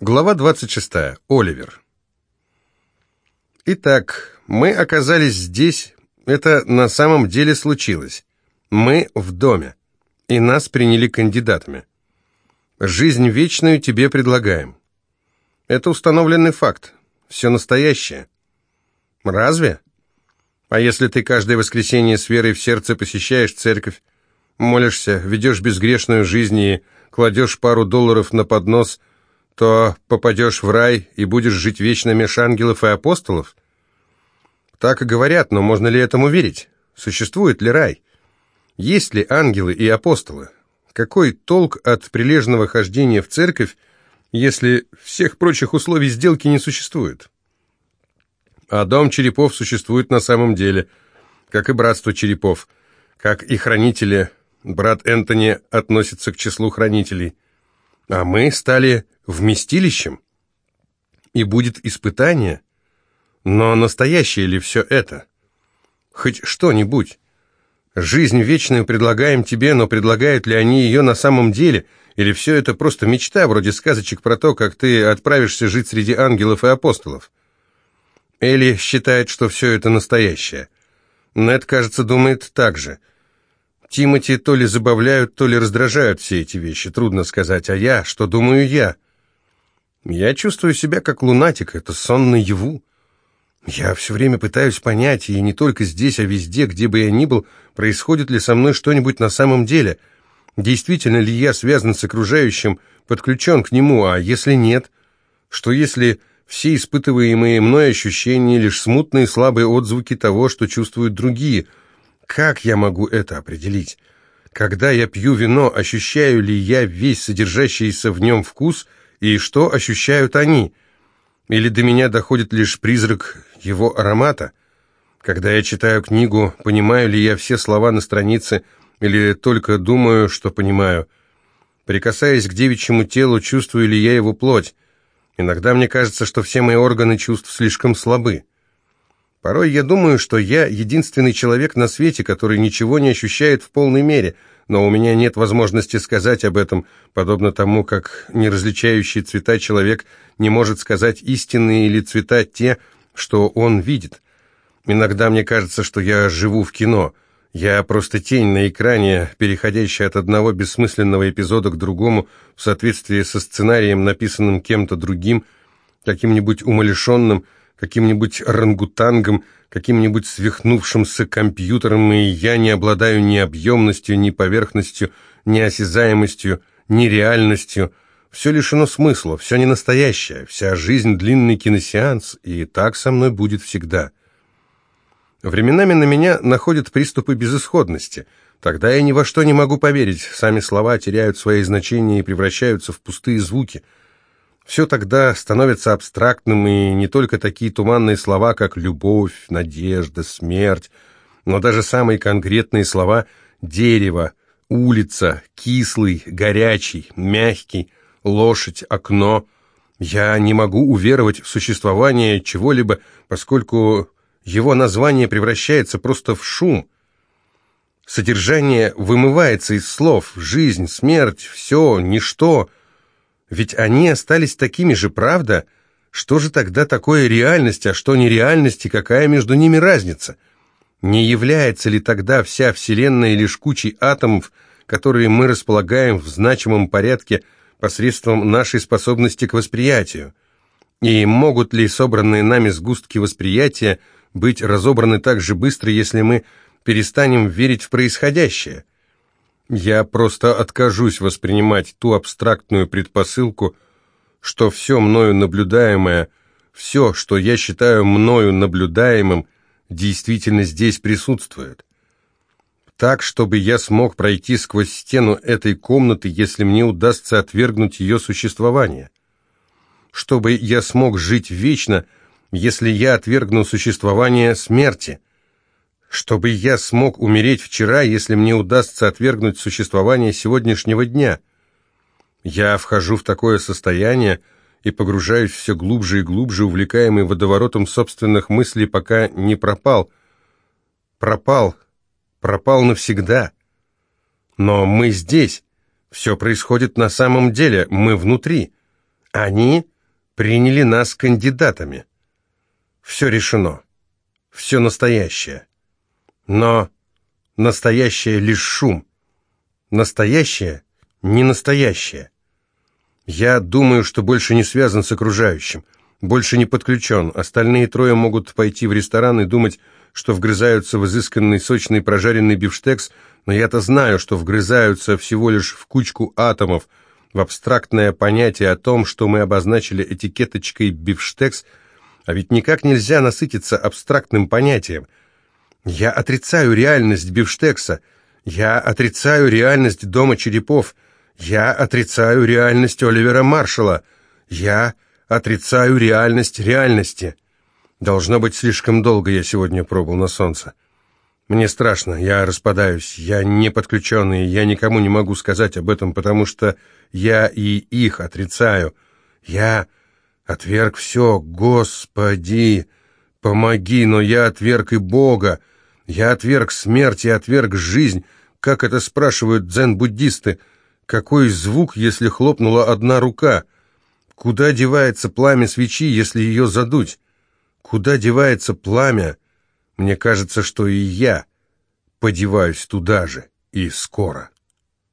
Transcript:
Глава 26. Оливер. Итак, мы оказались здесь. Это на самом деле случилось. Мы в доме. И нас приняли кандидатами. Жизнь вечную тебе предлагаем. Это установленный факт. Все настоящее. Разве? А если ты каждое воскресенье с верой в сердце посещаешь церковь, молишься, ведешь безгрешную жизнь и кладешь пару долларов на поднос – то попадешь в рай и будешь жить вечно меж ангелов и апостолов? Так и говорят, но можно ли этому верить? Существует ли рай? Есть ли ангелы и апостолы? Какой толк от прилежного хождения в церковь, если всех прочих условий сделки не существует? А дом черепов существует на самом деле, как и братство черепов, как и хранители. Брат Энтони относится к числу хранителей. А мы стали вместилищем? И будет испытание? Но настоящее ли все это? Хоть что-нибудь. Жизнь вечную предлагаем тебе, но предлагают ли они ее на самом деле? Или все это просто мечта, вроде сказочек про то, как ты отправишься жить среди ангелов и апостолов? Элли считает, что все это настоящее. Нед, кажется, думает так же – Тимати то ли забавляют, то ли раздражают все эти вещи, трудно сказать, а я, что думаю я? Я чувствую себя как лунатик, это сон наяву. Я все время пытаюсь понять, и не только здесь, а везде, где бы я ни был, происходит ли со мной что-нибудь на самом деле. Действительно ли я связан с окружающим, подключен к нему, а если нет? Что если все испытываемые мной ощущения лишь смутные слабые отзвуки того, что чувствуют другие – как я могу это определить? Когда я пью вино, ощущаю ли я весь содержащийся в нем вкус, и что ощущают они? Или до меня доходит лишь призрак его аромата? Когда я читаю книгу, понимаю ли я все слова на странице, или только думаю, что понимаю? Прикасаясь к девичьему телу, чувствую ли я его плоть? Иногда мне кажется, что все мои органы чувств слишком слабы. Порой я думаю, что я единственный человек на свете, который ничего не ощущает в полной мере, но у меня нет возможности сказать об этом, подобно тому, как неразличающий цвета человек не может сказать истинные или цвета те, что он видит. Иногда мне кажется, что я живу в кино. Я просто тень на экране, переходящая от одного бессмысленного эпизода к другому в соответствии со сценарием, написанным кем-то другим, каким-нибудь умалишенным, каким-нибудь рангутангом, каким-нибудь свихнувшимся компьютером, и я не обладаю ни объемностью, ни поверхностью, ни осязаемостью, ни реальностью. Все лишено смысла, все не настоящее, вся жизнь длинный киносеанс, и так со мной будет всегда. Временами на меня находят приступы безысходности. Тогда я ни во что не могу поверить, сами слова теряют свои значения и превращаются в пустые звуки – все тогда становится абстрактным, и не только такие туманные слова, как любовь, надежда, смерть, но даже самые конкретные слова «дерево», «улица», «кислый», «горячий», «мягкий», «лошадь», «окно». Я не могу уверовать в существование чего-либо, поскольку его название превращается просто в шум. Содержание вымывается из слов, жизнь, смерть, все, ничто — ведь они остались такими же, правда? Что же тогда такое реальность, а что нереальность, и какая между ними разница? Не является ли тогда вся Вселенная лишь кучей атомов, которые мы располагаем в значимом порядке посредством нашей способности к восприятию? И могут ли собранные нами сгустки восприятия быть разобраны так же быстро, если мы перестанем верить в происходящее? Я просто откажусь воспринимать ту абстрактную предпосылку, что все мною наблюдаемое, все, что я считаю мною наблюдаемым, действительно здесь присутствует. Так, чтобы я смог пройти сквозь стену этой комнаты, если мне удастся отвергнуть ее существование. Чтобы я смог жить вечно, если я отвергну существование смерти чтобы я смог умереть вчера, если мне удастся отвергнуть существование сегодняшнего дня. Я вхожу в такое состояние и погружаюсь все глубже и глубже, увлекаемый водоворотом собственных мыслей, пока не пропал. Пропал. Пропал навсегда. Но мы здесь. Все происходит на самом деле. Мы внутри. Они приняли нас кандидатами. Все решено. Все настоящее. Но настоящее лишь шум. Настоящее не настоящее. Я думаю, что больше не связан с окружающим, больше не подключен. Остальные трое могут пойти в ресторан и думать, что вгрызаются в изысканный сочный прожаренный бифштекс, но я-то знаю, что вгрызаются всего лишь в кучку атомов, в абстрактное понятие о том, что мы обозначили этикеточкой бифштекс, а ведь никак нельзя насытиться абстрактным понятием. Я отрицаю реальность бифштекса, я отрицаю реальность дома черепов, я отрицаю реальность Оливера Маршалла. Я отрицаю реальность реальности. Должно быть, слишком долго я сегодня пробыл на солнце. Мне страшно, я распадаюсь, я не подключенный, я никому не могу сказать об этом, потому что я и их отрицаю. Я отверг все, Господи, помоги, но я отверг и Бога. Я отверг смерть и отверг жизнь, как это спрашивают дзен-буддисты. Какой звук, если хлопнула одна рука? Куда девается пламя свечи, если ее задуть? Куда девается пламя? Мне кажется, что и я подеваюсь туда же, и скоро.